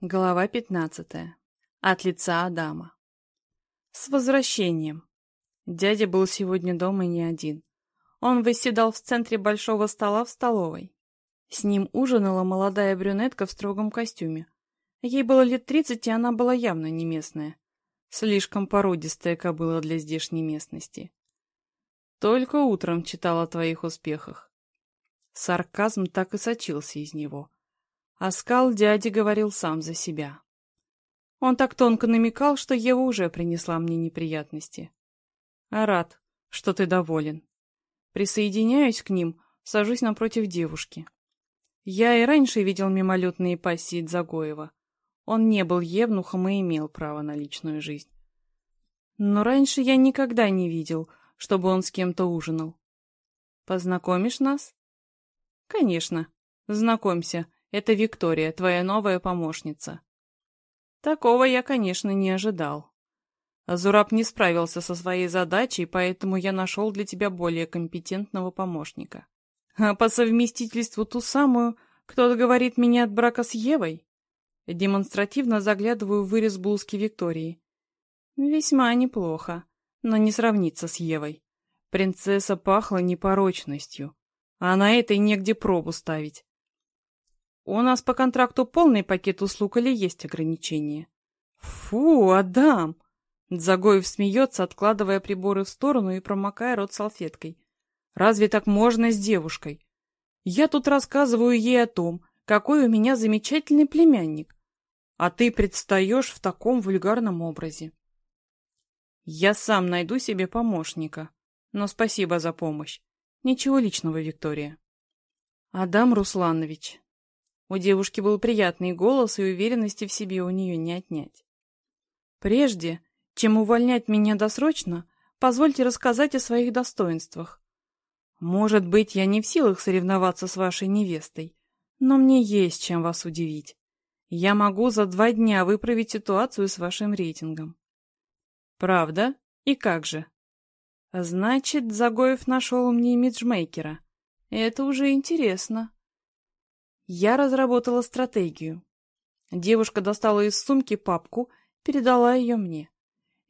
Глава пятнадцатая. От лица Адама. С возвращением. Дядя был сегодня дома не один. Он восседал в центре большого стола в столовой. С ним ужинала молодая брюнетка в строгом костюме. Ей было лет тридцать, и она была явно не местная. Слишком породистая кобыла для здешней местности. Только утром читал о твоих успехах. Сарказм так и сочился из него. А скал дяди говорил сам за себя. Он так тонко намекал, что Ева уже принесла мне неприятности. А рад, что ты доволен. Присоединяюсь к ним, сажусь напротив девушки. Я и раньше видел мимолетные пассии Дзагоева. Он не был евнухом и имел право на личную жизнь. Но раньше я никогда не видел, чтобы он с кем-то ужинал. Познакомишь нас? Конечно. Знакомься, это Виктория, твоя новая помощница. Такого я, конечно, не ожидал. Зураб не справился со своей задачей, поэтому я нашел для тебя более компетентного помощника. А по совместительству ту самую, кто договорит меня от брака с Евой? Демонстративно заглядываю в вырез блузки Виктории. Весьма неплохо, но не сравнится с Евой. Принцесса пахла непорочностью, а на этой негде пробу ставить. У нас по контракту полный пакет услуг или есть ограничения? Фу, Адам! Загоев смеется, откладывая приборы в сторону и промокая рот салфеткой. Разве так можно с девушкой? Я тут рассказываю ей о том, какой у меня замечательный племянник, а ты предстаешь в таком вульгарном образе. Я сам найду себе помощника, но спасибо за помощь. Ничего личного, Виктория. Адам Русланович, у девушки был приятный голос, и уверенности в себе у нее не отнять. «Прежде, чем увольнять меня досрочно, позвольте рассказать о своих достоинствах. Может быть, я не в силах соревноваться с вашей невестой, но мне есть чем вас удивить. Я могу за два дня выправить ситуацию с вашим рейтингом». «Правда? И как же?» «Значит, Загоев нашел мне имиджмейкера. Это уже интересно». Я разработала стратегию. Девушка достала из сумки папку, передала ее мне.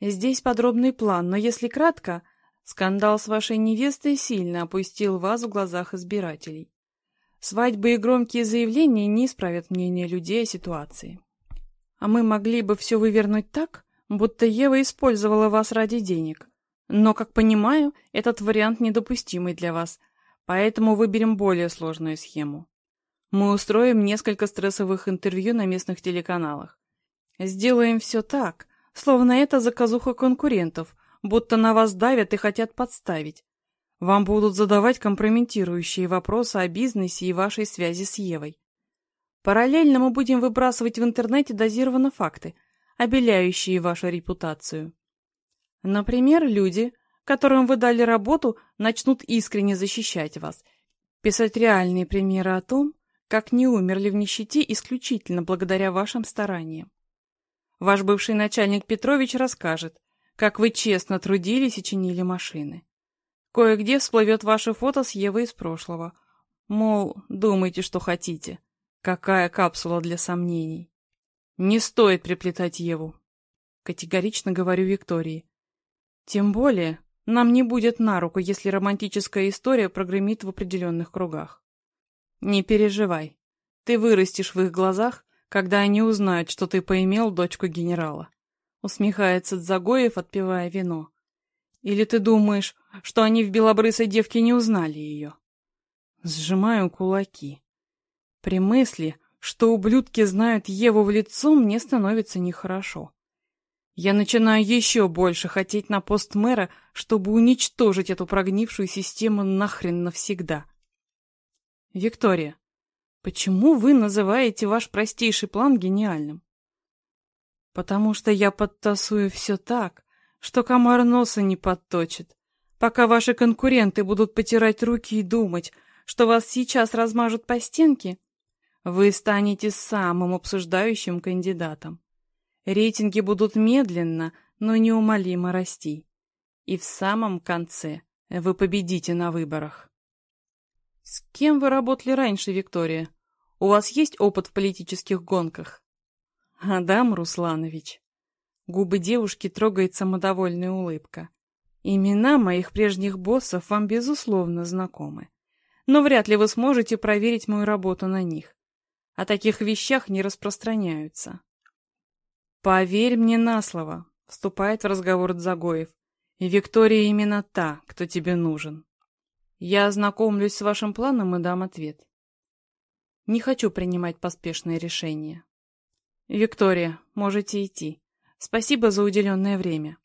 Здесь подробный план, но если кратко, скандал с вашей невестой сильно опустил вас в глазах избирателей. Свадьбы и громкие заявления не исправят мнение людей о ситуации. А мы могли бы все вывернуть так, будто Ева использовала вас ради денег. Но, как понимаю, этот вариант недопустимый для вас, поэтому выберем более сложную схему. Мы устроим несколько стрессовых интервью на местных телеканалах. Сделаем все так, словно это заказуха конкурентов, будто на вас давят и хотят подставить. Вам будут задавать компрометирующие вопросы о бизнесе и вашей связи с Евой. Параллельно мы будем выбрасывать в интернете дозированно факты, обеляющие вашу репутацию. Например, люди, которым вы дали работу, начнут искренне защищать вас, писать реальные примеры о том, как не умерли в нищете исключительно благодаря вашим стараниям. Ваш бывший начальник Петрович расскажет, как вы честно трудились и чинили машины. Кое-где всплывет ваше фото с Евой из прошлого. Мол, думайте, что хотите. Какая капсула для сомнений. Не стоит приплетать Еву. Категорично говорю Виктории. Тем более, нам не будет на руку, если романтическая история прогремит в определенных кругах. Не переживай. Ты вырастешь в их глазах, когда они узнают, что ты поимел дочку генерала. Усмехается Дзагоев, отпивая вино. Или ты думаешь, что они в белобрысой девке не узнали ее? Сжимаю кулаки. При мысли, что ублюдки знают Еву в лицо, мне становится нехорошо. Я начинаю еще больше хотеть на пост мэра, чтобы уничтожить эту прогнившую систему нахрен навсегда. Виктория, почему вы называете ваш простейший план гениальным? Потому что я подтасую все так, что комар носа не подточит. Пока ваши конкуренты будут потирать руки и думать, что вас сейчас размажут по стенке, вы станете самым обсуждающим кандидатом. Рейтинги будут медленно, но неумолимо расти. И в самом конце вы победите на выборах. С кем вы работали раньше, Виктория? У вас есть опыт в политических гонках? Адам Русланович. Губы девушки трогает самодовольная улыбка. Имена моих прежних боссов вам, безусловно, знакомы. Но вряд ли вы сможете проверить мою работу на них. О таких вещах не распространяются. Поверь мне на слово, вступает в разговор Дзагоев. Виктория именно та, кто тебе нужен. Я ознакомлюсь с вашим планом и дам ответ. Не хочу принимать поспешные решения. Виктория, можете идти. Спасибо за уделенное время.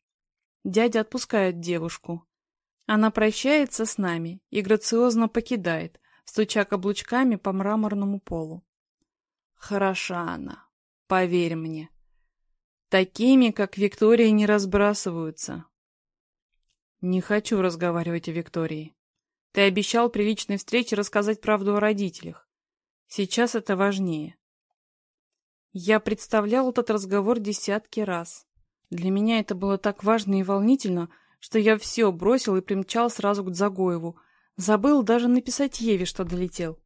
Дядя отпускает девушку. Она прощается с нами и грациозно покидает, стуча каблучками по мраморному полу. Хороша она, поверь мне. Такими, как Виктория, не разбрасываются. Не хочу разговаривать о Виктории. Ты обещал при личной встрече рассказать правду о родителях. Сейчас это важнее. Я представлял этот разговор десятки раз. Для меня это было так важно и волнительно, что я все бросил и примчал сразу к Загоеву. Забыл даже написать Еве, что долетел.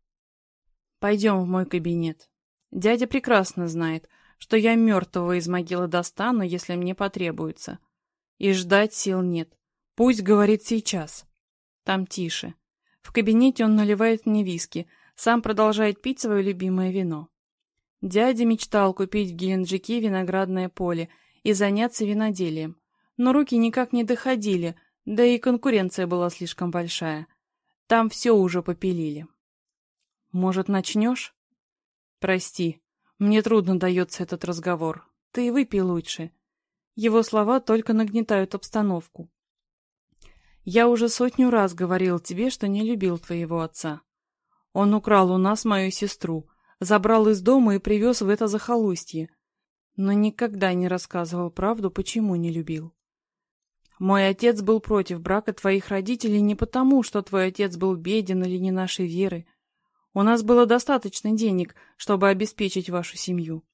Пойдем в мой кабинет. Дядя прекрасно знает, что я мертвого из могилы достану, если мне потребуется. И ждать сил нет. Пусть говорит сейчас. Там тише. В кабинете он наливает мне виски, сам продолжает пить свое любимое вино. Дядя мечтал купить в Геленджике виноградное поле и заняться виноделием, но руки никак не доходили, да и конкуренция была слишком большая. Там все уже попилили. Может, начнешь? Прости, мне трудно дается этот разговор. Ты выпей лучше. Его слова только нагнетают обстановку. Я уже сотню раз говорил тебе, что не любил твоего отца. Он украл у нас мою сестру, забрал из дома и привез в это захолустье, но никогда не рассказывал правду, почему не любил. Мой отец был против брака твоих родителей не потому, что твой отец был беден или не нашей веры. У нас было достаточно денег, чтобы обеспечить вашу семью.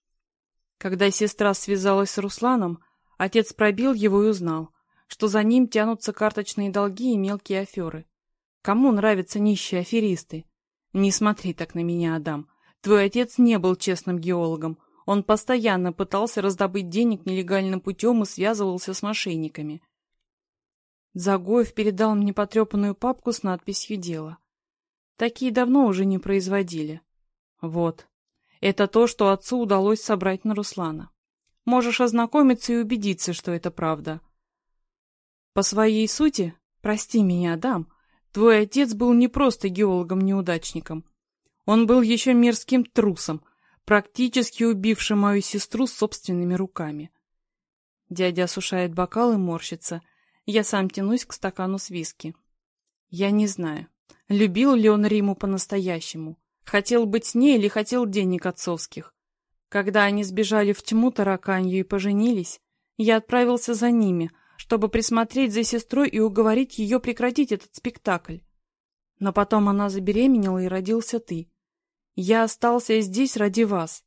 Когда сестра связалась с Русланом, отец пробил его и узнал, что за ним тянутся карточные долги и мелкие аферы. Кому нравятся нищие аферисты? Не смотри так на меня, Адам. Твой отец не был честным геологом. Он постоянно пытался раздобыть денег нелегальным путем и связывался с мошенниками. Загоев передал мне потрепанную папку с надписью «Дело». Такие давно уже не производили. Вот. Это то, что отцу удалось собрать на Руслана. Можешь ознакомиться и убедиться, что это правда. По своей сути, прости меня, Адам, твой отец был не просто геологом-неудачником. Он был еще мерзким трусом, практически убившим мою сестру собственными руками. Дядя осушает бокал и морщится. Я сам тянусь к стакану с виски. Я не знаю, любил ли он Риму по-настоящему. Хотел быть с ней или хотел денег отцовских. Когда они сбежали в тьму тараканью и поженились, я отправился за ними, чтобы присмотреть за сестрой и уговорить ее прекратить этот спектакль. Но потом она забеременела и родился ты. Я остался здесь ради вас.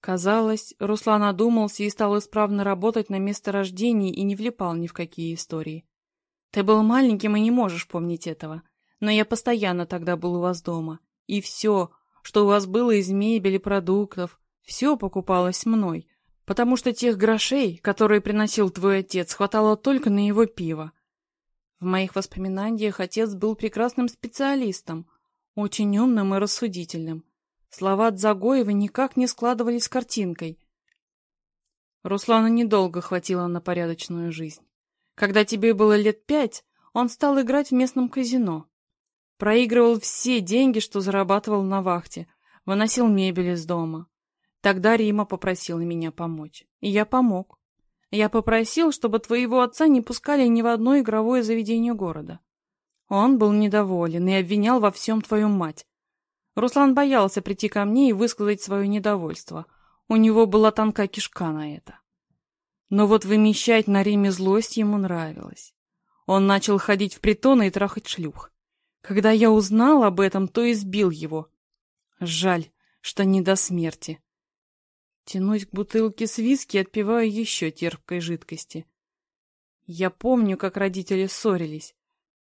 Казалось, Руслан одумался и стал исправно работать на месторождении и не влипал ни в какие истории. Ты был маленьким и не можешь помнить этого. Но я постоянно тогда был у вас дома. И все, что у вас было из мебели, продуктов, все покупалось мной. Потому что тех грошей, которые приносил твой отец, хватало только на его пиво. В моих воспоминаниях отец был прекрасным специалистом. Очень умным и рассудительным. Слова Дзагоева никак не складывались с картинкой. Руслана недолго хватило на порядочную жизнь. Когда тебе было лет пять, он стал играть в местном казино. Проигрывал все деньги, что зарабатывал на вахте, выносил мебель из дома. Тогда Рима попросила меня помочь. И я помог. Я попросил, чтобы твоего отца не пускали ни в одно игровое заведение города. Он был недоволен и обвинял во всем твою мать. Руслан боялся прийти ко мне и высказать свое недовольство. У него была тонкая кишка на это. Но вот вымещать на Риме злость ему нравилось. Он начал ходить в притоны и трахать шлюх. Когда я узнал об этом, то избил его. Жаль, что не до смерти. Тянусь к бутылке с виски и отпиваю еще терпкой жидкости. Я помню, как родители ссорились.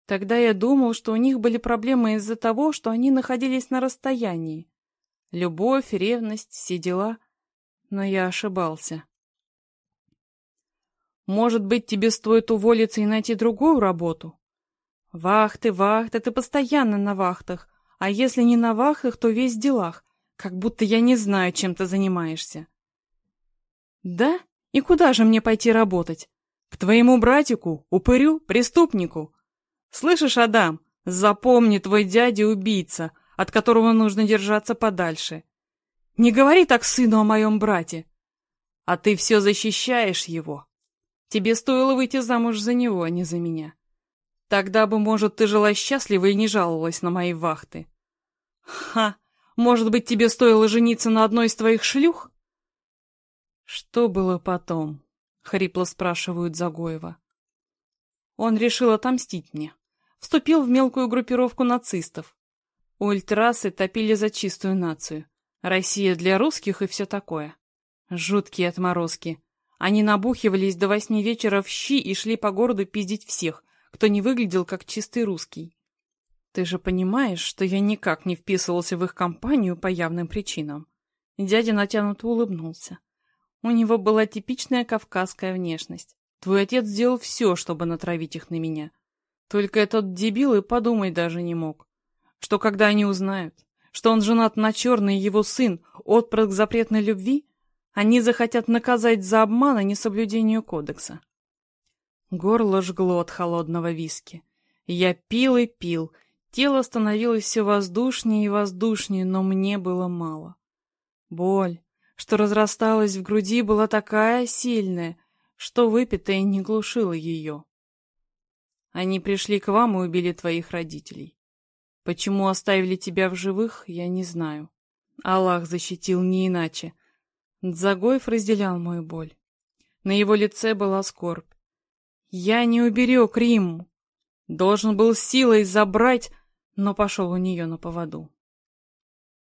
Тогда я думал, что у них были проблемы из-за того, что они находились на расстоянии. Любовь, ревность, все дела. Но я ошибался. Может быть, тебе стоит уволиться и найти другую работу? Вахты, вахты, ты постоянно на вахтах. А если не на вахтах, то весь в делах. Как будто я не знаю, чем ты занимаешься. Да? И куда же мне пойти работать? К твоему братику, упырю, преступнику? Слышишь, Адам, запомни, твой дядя убийца, от которого нужно держаться подальше. Не говори так сыну о моем брате. А ты все защищаешь его. Тебе стоило выйти замуж за него, а не за меня. Тогда бы, может, ты жила счастливо и не жаловалась на мои вахты. Ха! Может быть, тебе стоило жениться на одной из твоих шлюх? Что было потом? Хрипло спрашивают Загоева. Он решил отомстить мне. Вступил в мелкую группировку нацистов. Ультрасы топили за чистую нацию. Россия для русских и все такое. Жуткие отморозки. Они набухивались до восьми вечера в щи и шли по городу пиздить всех, кто не выглядел как чистый русский. Ты же понимаешь, что я никак не вписывался в их компанию по явным причинам. Дядя натянуто улыбнулся. У него была типичная кавказская внешность. Твой отец сделал все, чтобы натравить их на меня. Только этот дебил и подумать даже не мог. Что когда они узнают, что он женат на черной, его сын, отпрыск запретной любви, они захотят наказать за обман и несоблюдение кодекса. Горло жгло от холодного виски. Я пил и пил. Тело становилось все воздушнее и воздушнее, но мне было мало. Боль, что разрасталась в груди, была такая сильная, что выпитая не глушила ее. Они пришли к вам и убили твоих родителей. Почему оставили тебя в живых, я не знаю. Аллах защитил не иначе. Дзагоев разделял мою боль. На его лице была скорбь. Я не уберег Риму. Должен был силой забрать, но пошел у нее на поводу.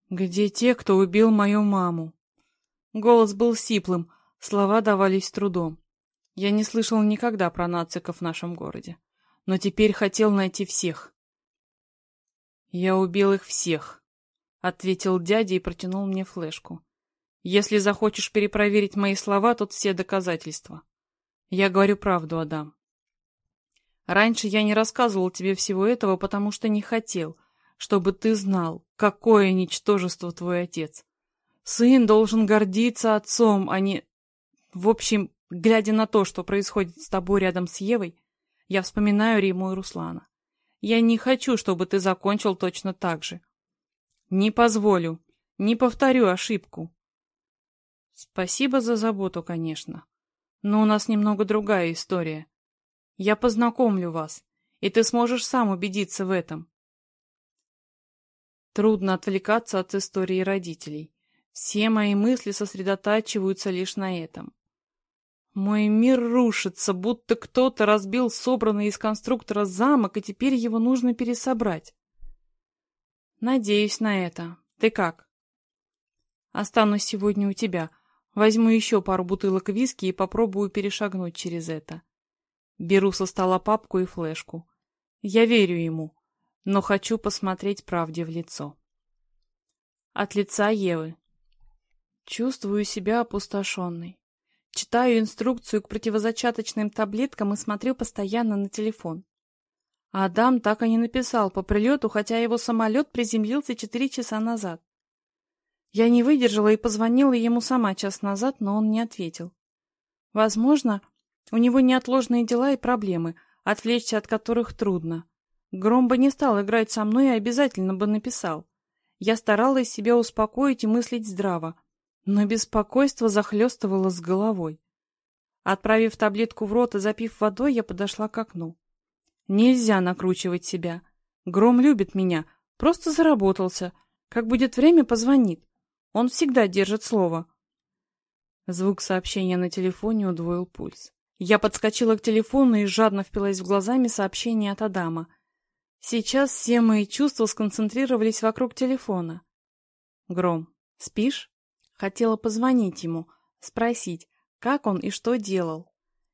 Где те, кто убил мою маму? Голос был сиплым, слова давались трудом. Я не слышал никогда про нациков в нашем городе, но теперь хотел найти всех. Я убил их всех, ответил дядя и протянул мне флешку. Если захочешь перепроверить мои слова, тут все доказательства. Я говорю правду, Адам. Раньше я не рассказывал тебе всего этого, потому что не хотел, чтобы ты знал, какое ничтожество твой отец. Сын должен гордиться отцом, а не... В общем, глядя на то, что происходит с тобой рядом с Евой, я вспоминаю Риму и Руслана. Я не хочу, чтобы ты закончил точно так же. Не позволю, не повторю ошибку. Спасибо за заботу, конечно. Но у нас немного другая история. Я познакомлю вас, и ты сможешь сам убедиться в этом. Трудно отвлекаться от истории родителей. Все мои мысли сосредотачиваются лишь на этом. Мой мир рушится, будто кто-то разбил собранный из конструктора замок, и теперь его нужно пересобрать. Надеюсь на это. Ты как? Останусь сегодня у тебя. Возьму еще пару бутылок виски и попробую перешагнуть через это. Беру со стола папку и флешку. Я верю ему, но хочу посмотреть правде в лицо. От лица Евы. Чувствую себя опустошенной. Читаю инструкцию к противозачаточным таблеткам и смотрю постоянно на телефон. Адам так и не написал по прилету, хотя его самолет приземлился четыре часа назад. Я не выдержала и позвонила ему сама час назад, но он не ответил. Возможно, у него неотложные дела и проблемы, отвлечься от которых трудно. Гром бы не стал играть со мной и обязательно бы написал. Я старалась себя успокоить и мыслить здраво, но беспокойство захлестывало с головой. Отправив таблетку в рот и запив водой, я подошла к окну. Нельзя накручивать себя. Гром любит меня, просто заработался. Как будет время, позвонит. Он всегда держит слово. Звук сообщения на телефоне удвоил пульс. Я подскочила к телефону и жадно впилась в глазами сообщение от Адама. Сейчас все мои чувства сконцентрировались вокруг телефона. Гром, спишь? Хотела позвонить ему, спросить, как он и что делал.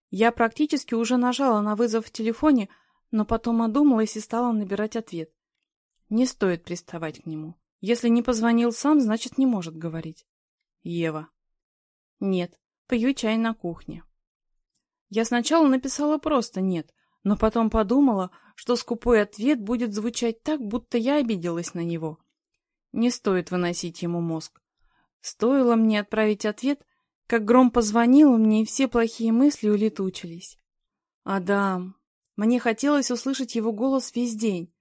Я практически уже нажала на вызов в телефоне, но потом одумалась и стала набирать ответ. Не стоит приставать к нему. Если не позвонил сам, значит, не может говорить. Ева. Нет, пью чай на кухне. Я сначала написала просто «нет», но потом подумала, что скупой ответ будет звучать так, будто я обиделась на него. Не стоит выносить ему мозг. Стоило мне отправить ответ, как гром позвонил мне, и все плохие мысли улетучились. Адам. Мне хотелось услышать его голос весь день.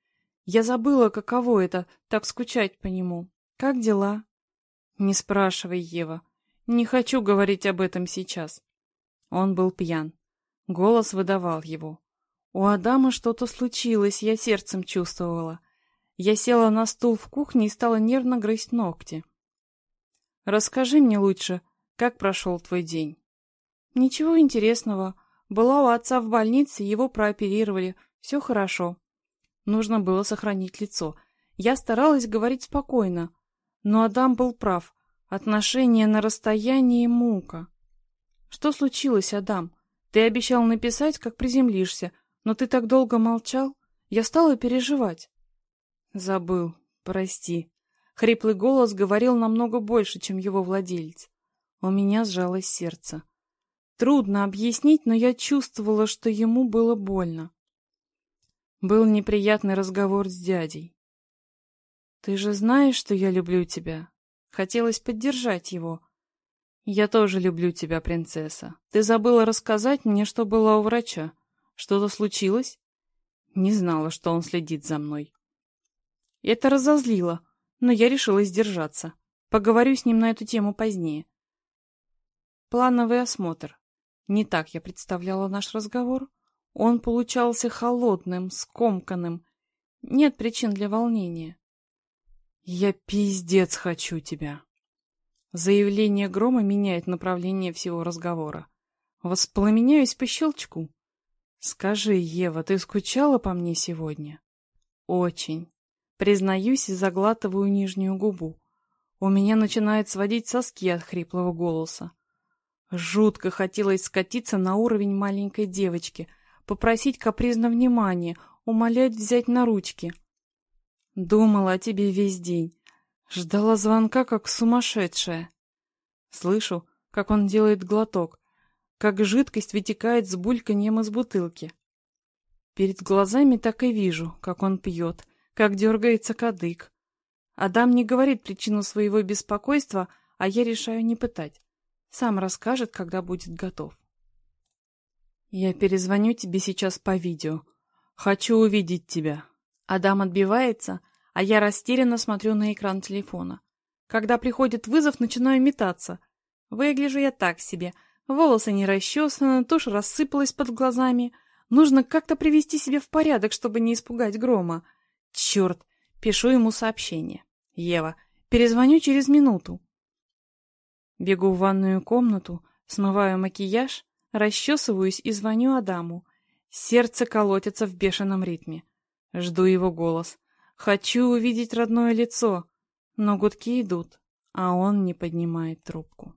Я забыла, каково это, так скучать по нему. Как дела? Не спрашивай, Ева. Не хочу говорить об этом сейчас. Он был пьян. Голос выдавал его. У Адама что-то случилось, я сердцем чувствовала. Я села на стул в кухне и стала нервно грызть ногти. «Расскажи мне лучше, как прошел твой день?» «Ничего интересного. Была у отца в больнице, его прооперировали. Все хорошо. Нужно было сохранить лицо. Я старалась говорить спокойно. Но Адам был прав. Отношения на расстоянии — мука. Что случилось, Адам? Ты обещал написать, как приземлишься, но ты так долго молчал. Я стала переживать. Забыл. Прости. Хриплый голос говорил намного больше, чем его владелец. У меня сжалось сердце. Трудно объяснить, но я чувствовала, что ему было больно. Был неприятный разговор с дядей. «Ты же знаешь, что я люблю тебя?» Хотелось поддержать его. «Я тоже люблю тебя, принцесса. Ты забыла рассказать мне, что была у врача. Что-то случилось?» Не знала, что он следит за мной. Это разозлило, но я решила сдержаться. Поговорю с ним на эту тему позднее. Плановый осмотр. Не так я представляла наш разговор. Он получался холодным, скомканным. Нет причин для волнения. «Я пиздец хочу тебя!» Заявление Грома меняет направление всего разговора. Воспламеняюсь по щелчку. «Скажи, Ева, ты скучала по мне сегодня?» «Очень. Признаюсь и заглатываю нижнюю губу. У меня начинает сводить соски от хриплого голоса. Жутко хотелось скатиться на уровень маленькой девочки, попросить капризно внимания, умолять взять на ручки. Думала о тебе весь день. Ждала звонка, как сумасшедшая. Слышу, как он делает глоток, как жидкость вытекает с бульканьем из бутылки. Перед глазами так и вижу, как он пьет, как дергается кадык. Адам не говорит причину своего беспокойства, а я решаю не пытать. Сам расскажет, когда будет готов. Я перезвоню тебе сейчас по видео. Хочу увидеть тебя. Адам отбивается, а я растерянно смотрю на экран телефона. Когда приходит вызов, начинаю метаться. Выгляжу я так себе. Волосы не расчесаны, тушь рассыпалась под глазами. Нужно как-то привести себя в порядок, чтобы не испугать грома. Черт! Пишу ему сообщение. Ева, перезвоню через минуту. Бегу в ванную комнату, смываю макияж, расчесываюсь и звоню Адаму. Сердце колотится в бешеном ритме. Жду его голос. Хочу увидеть родное лицо, но гудки идут, а он не поднимает трубку.